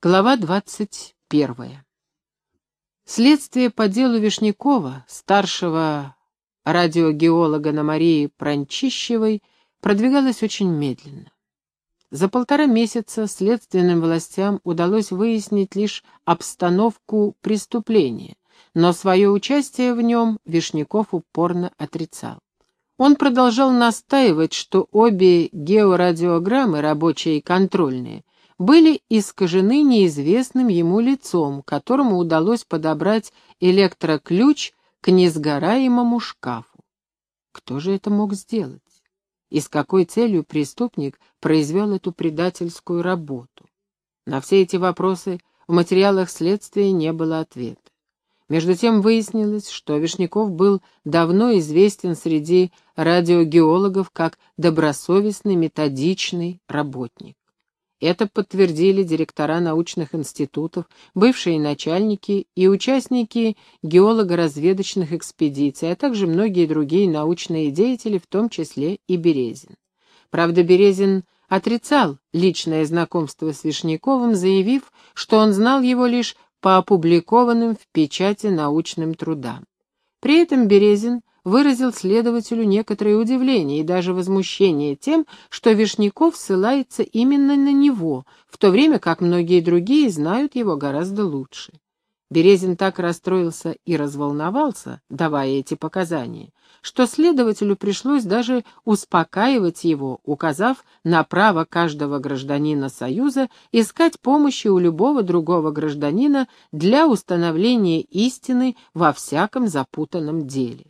Глава двадцать первая. Следствие по делу Вишнякова, старшего радиогеолога на Марии Пранчищевой, продвигалось очень медленно. За полтора месяца следственным властям удалось выяснить лишь обстановку преступления, но свое участие в нем Вишняков упорно отрицал. Он продолжал настаивать, что обе георадиограммы, рабочие и контрольные, были искажены неизвестным ему лицом, которому удалось подобрать электроключ к несгораемому шкафу. Кто же это мог сделать? И с какой целью преступник произвел эту предательскую работу? На все эти вопросы в материалах следствия не было ответа. Между тем выяснилось, что Вишняков был давно известен среди радиогеологов как добросовестный методичный работник. Это подтвердили директора научных институтов, бывшие начальники и участники геолого-разведочных экспедиций, а также многие другие научные деятели, в том числе и Березин. Правда, Березин отрицал личное знакомство с Вишняковым, заявив, что он знал его лишь по опубликованным в печати научным трудам. При этом Березин выразил следователю некоторое удивление и даже возмущение тем, что Вишняков ссылается именно на него, в то время как многие другие знают его гораздо лучше. Березин так расстроился и разволновался, давая эти показания, что следователю пришлось даже успокаивать его, указав на право каждого гражданина Союза искать помощи у любого другого гражданина для установления истины во всяком запутанном деле.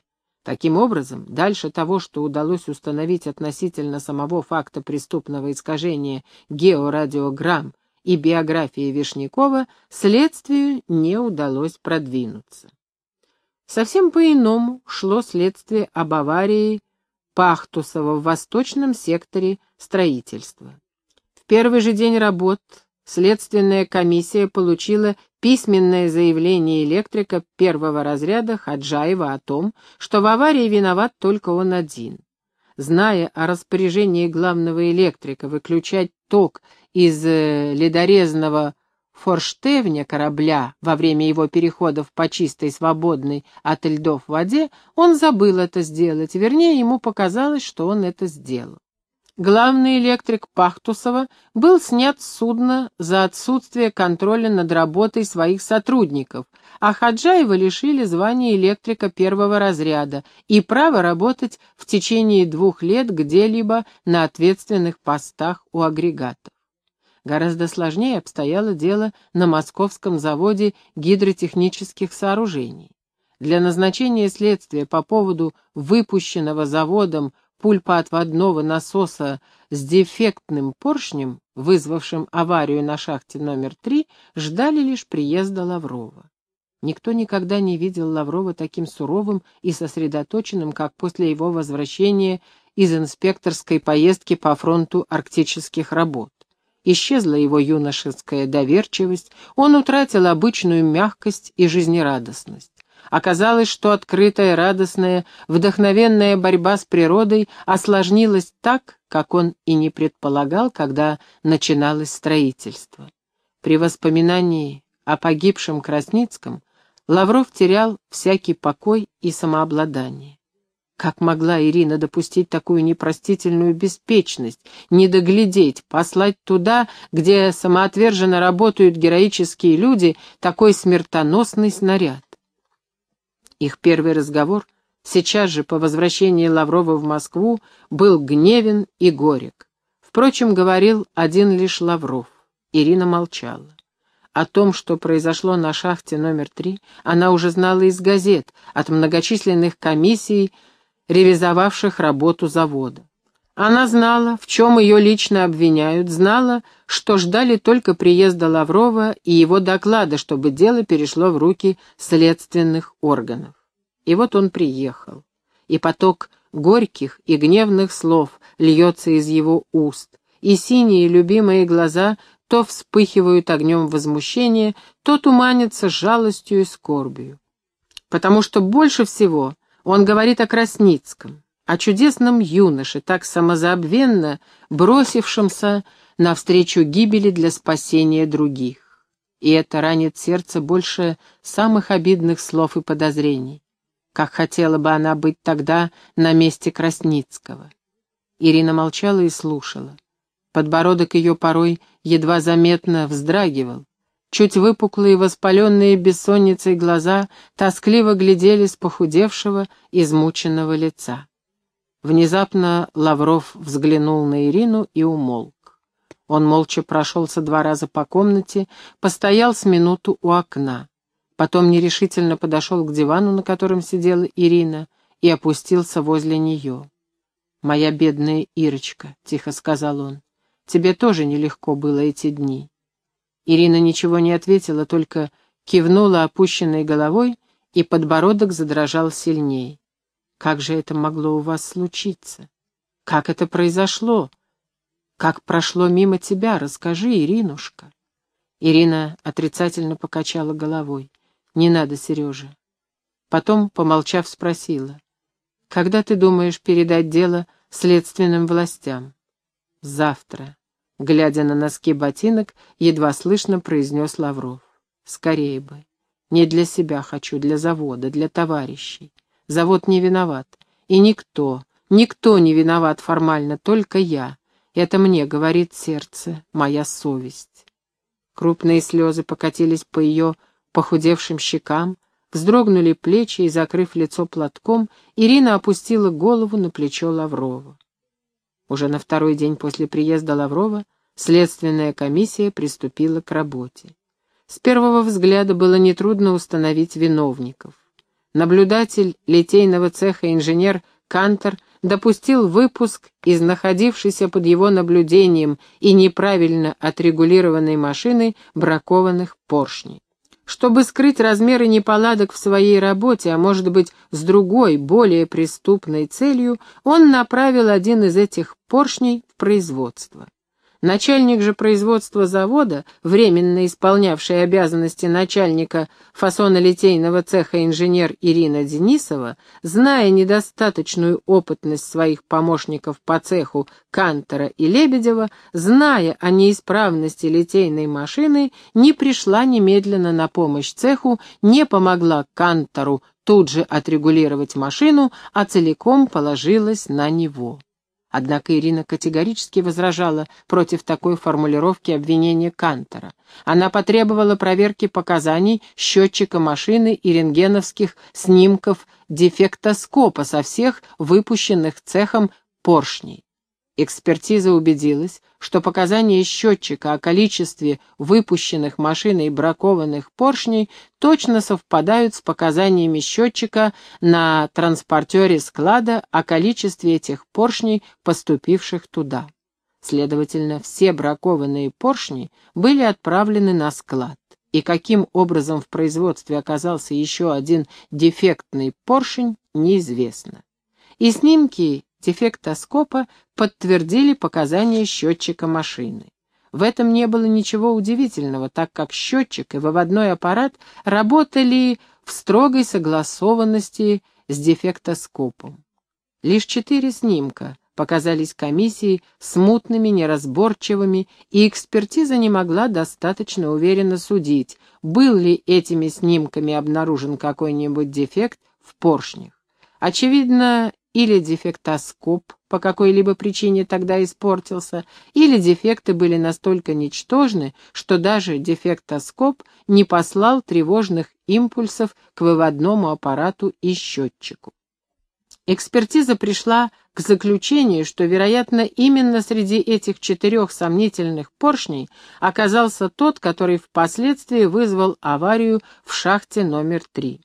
Таким образом, дальше того, что удалось установить относительно самого факта преступного искажения георадиограмм и биографии Вишнякова, следствию не удалось продвинуться. Совсем по-иному шло следствие об аварии Пахтусова в восточном секторе строительства. В первый же день работ следственная комиссия получила письменное заявление электрика первого разряда Хаджаева о том, что в аварии виноват только он один. Зная о распоряжении главного электрика выключать ток из э, ледорезного форштевня корабля во время его переходов по чистой, свободной от льдов воде, он забыл это сделать, вернее, ему показалось, что он это сделал. Главный электрик Пахтусова был снят с судна за отсутствие контроля над работой своих сотрудников, а Хаджаева лишили звания электрика первого разряда и права работать в течение двух лет где-либо на ответственных постах у агрегатов. Гораздо сложнее обстояло дело на московском заводе гидротехнических сооружений. Для назначения следствия по поводу выпущенного заводом пульпоотводного насоса с дефектным поршнем, вызвавшим аварию на шахте номер три, ждали лишь приезда Лаврова. Никто никогда не видел Лаврова таким суровым и сосредоточенным, как после его возвращения из инспекторской поездки по фронту арктических работ. Исчезла его юношеская доверчивость, он утратил обычную мягкость и жизнерадостность. Оказалось, что открытая, радостная, вдохновенная борьба с природой осложнилась так, как он и не предполагал, когда начиналось строительство. При воспоминании о погибшем Красницком Лавров терял всякий покой и самообладание. Как могла Ирина допустить такую непростительную беспечность, не доглядеть, послать туда, где самоотверженно работают героические люди, такой смертоносный снаряд? Их первый разговор, сейчас же по возвращении Лаврова в Москву, был гневен и горек. Впрочем, говорил один лишь Лавров. Ирина молчала. О том, что произошло на шахте номер три, она уже знала из газет, от многочисленных комиссий, ревизовавших работу завода. Она знала, в чем ее лично обвиняют, знала, что ждали только приезда Лаврова и его доклада, чтобы дело перешло в руки следственных органов. И вот он приехал, и поток горьких и гневных слов льется из его уст, и синие любимые глаза то вспыхивают огнем возмущения, то туманятся жалостью и скорбью. Потому что больше всего он говорит о Красницком, о чудесном юноше, так самозабвенно бросившемся навстречу гибели для спасения других. и это ранит сердце больше самых обидных слов и подозрений. Как хотела бы она быть тогда на месте Красницкого. Ирина молчала и слушала. Подбородок ее порой едва заметно вздрагивал. Чуть выпуклые, воспаленные бессонницей глаза тоскливо глядели с похудевшего, измученного лица. Внезапно Лавров взглянул на Ирину и умолк. Он молча прошелся два раза по комнате, постоял с минуту у окна. Потом нерешительно подошел к дивану, на котором сидела Ирина, и опустился возле нее. «Моя бедная Ирочка», — тихо сказал он, — «тебе тоже нелегко было эти дни». Ирина ничего не ответила, только кивнула опущенной головой, и подбородок задрожал сильнее. «Как же это могло у вас случиться? Как это произошло? Как прошло мимо тебя? Расскажи, Иринушка». Ирина отрицательно покачала головой. «Не надо, Сережа». Потом, помолчав, спросила. «Когда ты думаешь передать дело следственным властям?» «Завтра», Глядя на носки ботинок, едва слышно произнес Лавров. «Скорее бы. Не для себя хочу, для завода, для товарищей. Завод не виноват. И никто, никто не виноват формально, только я. Это мне, говорит сердце, моя совесть». Крупные слезы покатились по ее похудевшим щекам, вздрогнули плечи и, закрыв лицо платком, Ирина опустила голову на плечо Лаврова. Уже на второй день после приезда Лаврова следственная комиссия приступила к работе. С первого взгляда было нетрудно установить виновников. Наблюдатель литейного цеха инженер Кантер допустил выпуск из находившейся под его наблюдением и неправильно отрегулированной машины бракованных поршней. Чтобы скрыть размеры неполадок в своей работе, а может быть, с другой, более преступной целью, он направил один из этих поршней в производство. Начальник же производства завода, временно исполнявший обязанности начальника фасонолитейного цеха инженер Ирина Денисова, зная недостаточную опытность своих помощников по цеху Кантера и Лебедева, зная о неисправности литейной машины, не пришла немедленно на помощь цеху, не помогла Кантору тут же отрегулировать машину, а целиком положилась на него. Однако Ирина категорически возражала против такой формулировки обвинения Кантора. Она потребовала проверки показаний счетчика машины и рентгеновских снимков дефектоскопа со всех выпущенных цехом поршней. Экспертиза убедилась, что показания счетчика о количестве выпущенных машиной бракованных поршней точно совпадают с показаниями счетчика на транспортере склада о количестве этих поршней, поступивших туда. Следовательно, все бракованные поршни были отправлены на склад. И каким образом в производстве оказался еще один дефектный поршень, неизвестно. И снимки дефектоскопа подтвердили показания счетчика машины. В этом не было ничего удивительного, так как счетчик и выводной аппарат работали в строгой согласованности с дефектоскопом. Лишь четыре снимка показались комиссии смутными, неразборчивыми, и экспертиза не могла достаточно уверенно судить, был ли этими снимками обнаружен какой-нибудь дефект в поршнях. Очевидно, или дефектоскоп по какой-либо причине тогда испортился, или дефекты были настолько ничтожны, что даже дефектоскоп не послал тревожных импульсов к выводному аппарату и счетчику. Экспертиза пришла к заключению, что, вероятно, именно среди этих четырех сомнительных поршней оказался тот, который впоследствии вызвал аварию в шахте номер три.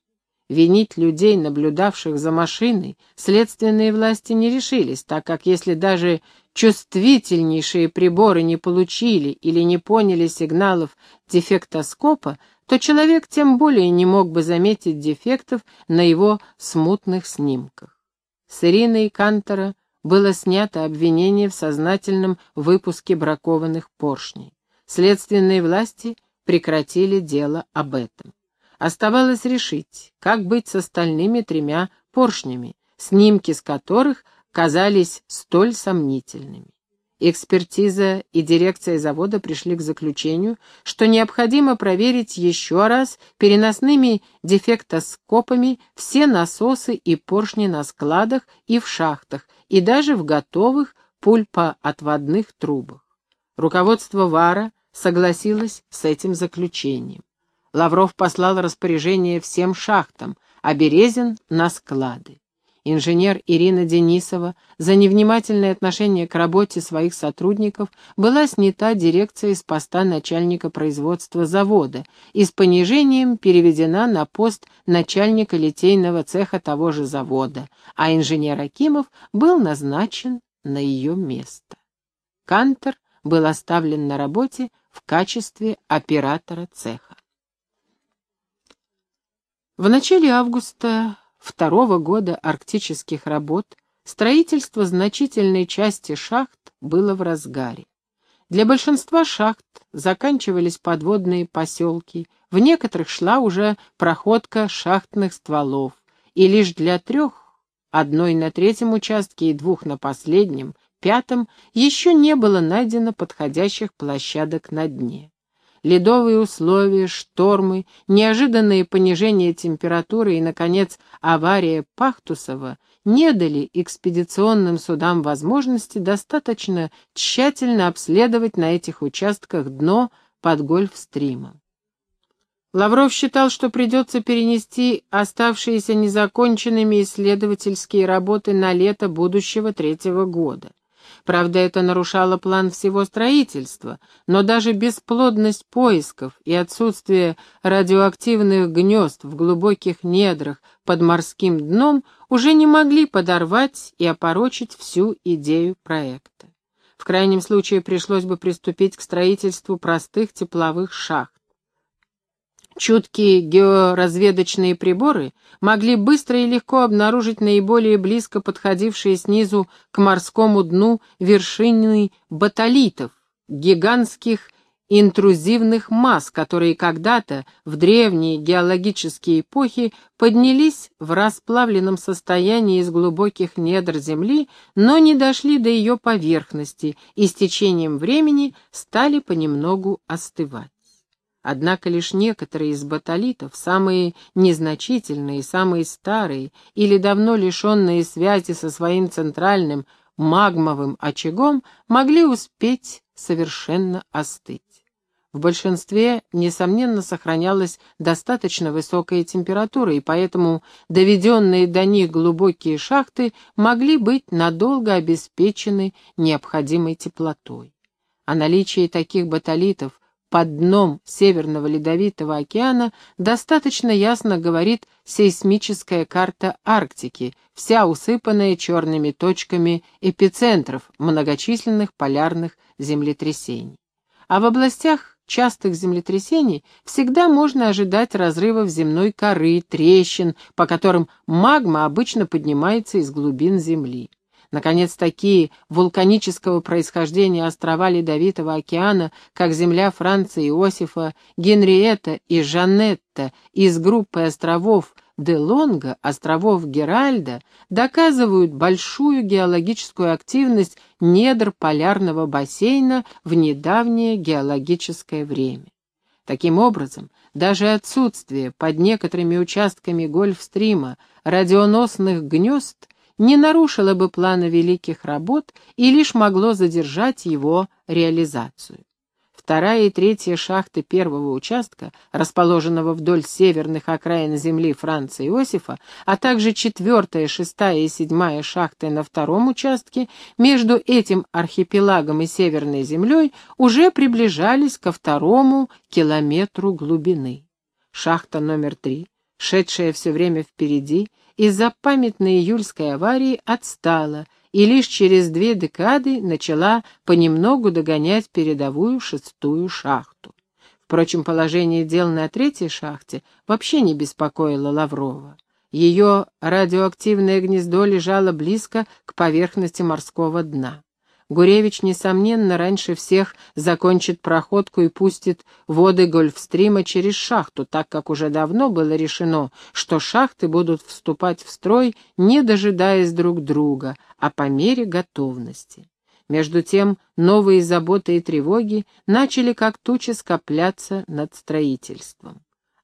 Винить людей, наблюдавших за машиной, следственные власти не решились, так как если даже чувствительнейшие приборы не получили или не поняли сигналов дефектоскопа, то человек тем более не мог бы заметить дефектов на его смутных снимках. С Ириной Кантора было снято обвинение в сознательном выпуске бракованных поршней. Следственные власти прекратили дело об этом. Оставалось решить, как быть с остальными тремя поршнями, снимки с которых казались столь сомнительными. Экспертиза и дирекция завода пришли к заключению, что необходимо проверить еще раз переносными дефектоскопами все насосы и поршни на складах и в шахтах, и даже в готовых пульпоотводных трубах. Руководство ВАРа согласилось с этим заключением. Лавров послал распоряжение всем шахтам, а Березин — на склады инженер Ирина Денисова, за невнимательное отношение к работе своих сотрудников была снята дирекция с поста начальника производства завода и с понижением переведена на пост начальника литейного цеха того же завода, а инженер Акимов был назначен на ее место. Кантер был оставлен на работе в качестве оператора цеха. В начале августа второго года арктических работ строительство значительной части шахт было в разгаре. Для большинства шахт заканчивались подводные поселки, в некоторых шла уже проходка шахтных стволов, и лишь для трех, одной на третьем участке и двух на последнем, пятом, еще не было найдено подходящих площадок на дне ледовые условия, штормы, неожиданное понижение температуры и, наконец, авария Пахтусова не дали экспедиционным судам возможности достаточно тщательно обследовать на этих участках дно под гольфстримом. Лавров считал, что придется перенести оставшиеся незаконченными исследовательские работы на лето будущего третьего года. Правда, это нарушало план всего строительства, но даже бесплодность поисков и отсутствие радиоактивных гнезд в глубоких недрах под морским дном уже не могли подорвать и опорочить всю идею проекта. В крайнем случае пришлось бы приступить к строительству простых тепловых шахт. Чуткие георазведочные приборы могли быстро и легко обнаружить наиболее близко подходившие снизу к морскому дну вершины батолитов, гигантских интрузивных масс, которые когда-то в древние геологические эпохи поднялись в расплавленном состоянии из глубоких недр Земли, но не дошли до ее поверхности и с течением времени стали понемногу остывать. Однако лишь некоторые из батолитов, самые незначительные, самые старые или давно лишенные связи со своим центральным магмовым очагом, могли успеть совершенно остыть. В большинстве, несомненно, сохранялась достаточно высокая температура, и поэтому доведенные до них глубокие шахты могли быть надолго обеспечены необходимой теплотой. О наличии таких батолитов под дном Северного Ледовитого океана достаточно ясно говорит сейсмическая карта Арктики, вся усыпанная черными точками эпицентров многочисленных полярных землетрясений. А в областях частых землетрясений всегда можно ожидать разрывов земной коры, трещин, по которым магма обычно поднимается из глубин Земли. Наконец, такие вулканического происхождения острова Ледовитого океана, как земля Франции Иосифа, Генриетта и Жанетта из группы островов Делонга, островов Геральда, доказывают большую геологическую активность недр полярного бассейна в недавнее геологическое время. Таким образом, даже отсутствие под некоторыми участками Гольфстрима радионосных гнезд не нарушило бы плана великих работ и лишь могло задержать его реализацию. Вторая и третья шахты первого участка, расположенного вдоль северных окраин земли Франца Иосифа, а также четвертая, шестая и седьмая шахты на втором участке, между этим архипелагом и северной землей уже приближались ко второму километру глубины. Шахта номер три, шедшая все время впереди, из-за памятной июльской аварии отстала и лишь через две декады начала понемногу догонять передовую шестую шахту. Впрочем, положение дел на третьей шахте вообще не беспокоило Лаврова. Ее радиоактивное гнездо лежало близко к поверхности морского дна. Гуревич, несомненно, раньше всех закончит проходку и пустит воды Гольфстрима через шахту, так как уже давно было решено, что шахты будут вступать в строй, не дожидаясь друг друга, а по мере готовности. Между тем новые заботы и тревоги начали как тучи скопляться над строительством.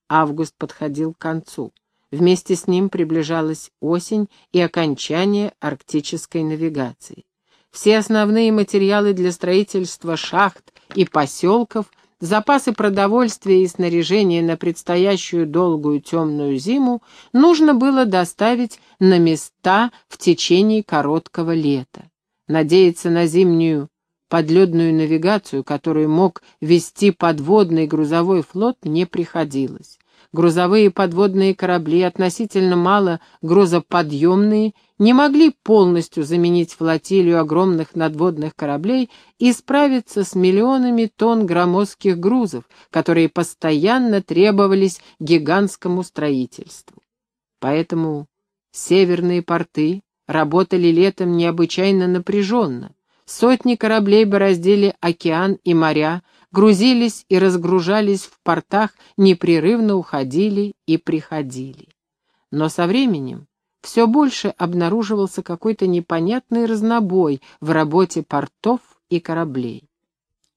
Август подходил к концу. Вместе с ним приближалась осень и окончание арктической навигации. Все основные материалы для строительства шахт и поселков, запасы продовольствия и снаряжения на предстоящую долгую темную зиму нужно было доставить на места в течение короткого лета. Надеяться на зимнюю подледную навигацию, которую мог вести подводный грузовой флот, не приходилось грузовые подводные корабли, относительно мало грузоподъемные, не могли полностью заменить флотилию огромных надводных кораблей и справиться с миллионами тонн громоздких грузов, которые постоянно требовались гигантскому строительству. Поэтому северные порты работали летом необычайно напряженно. Сотни кораблей бороздили океан и моря, грузились и разгружались в портах, непрерывно уходили и приходили. Но со временем все больше обнаруживался какой-то непонятный разнобой в работе портов и кораблей.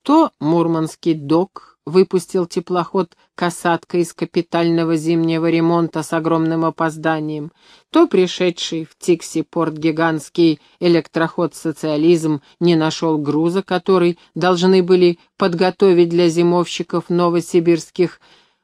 То Мурманский док выпустил теплоход «Касатка» из капитального зимнего ремонта с огромным опозданием, то пришедший в Тикси-порт гигантский электроход «Социализм» не нашел груза, который должны были подготовить для зимовщиков новосибирских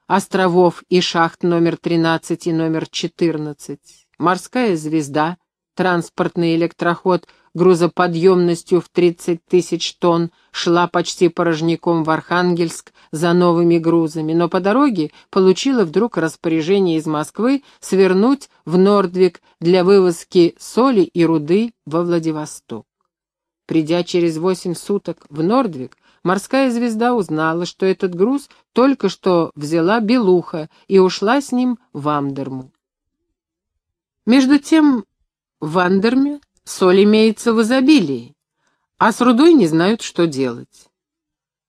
островов и шахт номер 13 и номер 14. Морская звезда, транспортный электроход грузоподъемностью в 30 тысяч тонн, шла почти порожняком в Архангельск за новыми грузами, но по дороге получила вдруг распоряжение из Москвы свернуть в Нордвик для вывозки соли и руды во Владивосток. Придя через восемь суток в Нордвик, морская звезда узнала, что этот груз только что взяла Белуха и ушла с ним в Амдерму. Между тем в Андерме Соль имеется в изобилии, а с рудой не знают, что делать.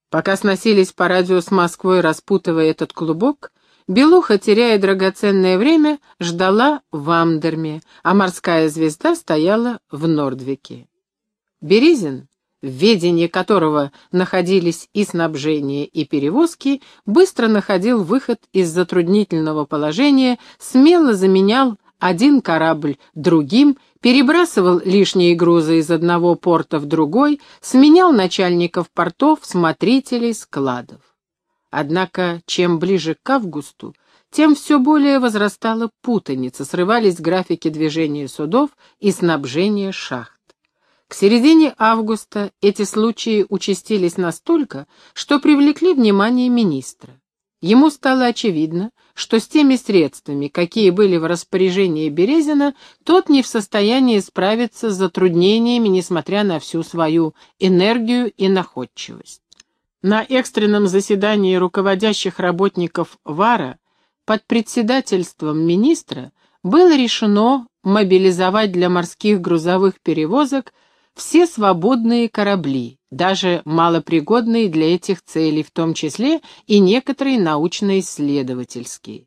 Пока сносились по радио с Москвой, распутывая этот клубок, Белуха, теряя драгоценное время, ждала в Амдерме, а морская звезда стояла в Нордвике. Березин, в ведении которого находились и снабжение, и перевозки, быстро находил выход из затруднительного положения, смело заменял один корабль другим, перебрасывал лишние грузы из одного порта в другой, сменял начальников портов, смотрителей, складов. Однако, чем ближе к августу, тем все более возрастала путаница, срывались графики движения судов и снабжения шахт. К середине августа эти случаи участились настолько, что привлекли внимание министра. Ему стало очевидно, что с теми средствами, какие были в распоряжении Березина, тот не в состоянии справиться с затруднениями, несмотря на всю свою энергию и находчивость. На экстренном заседании руководящих работников ВАРа под председательством министра было решено мобилизовать для морских грузовых перевозок все свободные корабли, даже малопригодные для этих целей, в том числе и некоторые научно-исследовательские.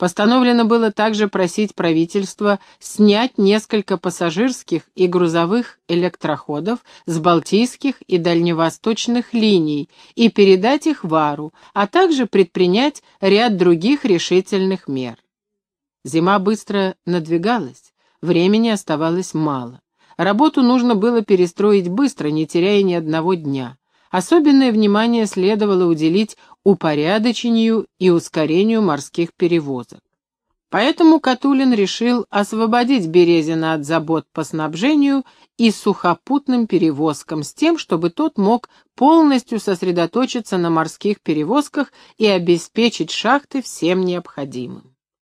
Постановлено было также просить правительство снять несколько пассажирских и грузовых электроходов с балтийских и дальневосточных линий и передать их Вару, а также предпринять ряд других решительных мер. Зима быстро надвигалась, времени оставалось мало. Работу нужно было перестроить быстро, не теряя ни одного дня. Особенное внимание следовало уделить упорядочению и ускорению морских перевозок. Поэтому Катулин решил освободить Березина от забот по снабжению и сухопутным перевозкам с тем, чтобы тот мог полностью сосредоточиться на морских перевозках и обеспечить шахты всем необходимым.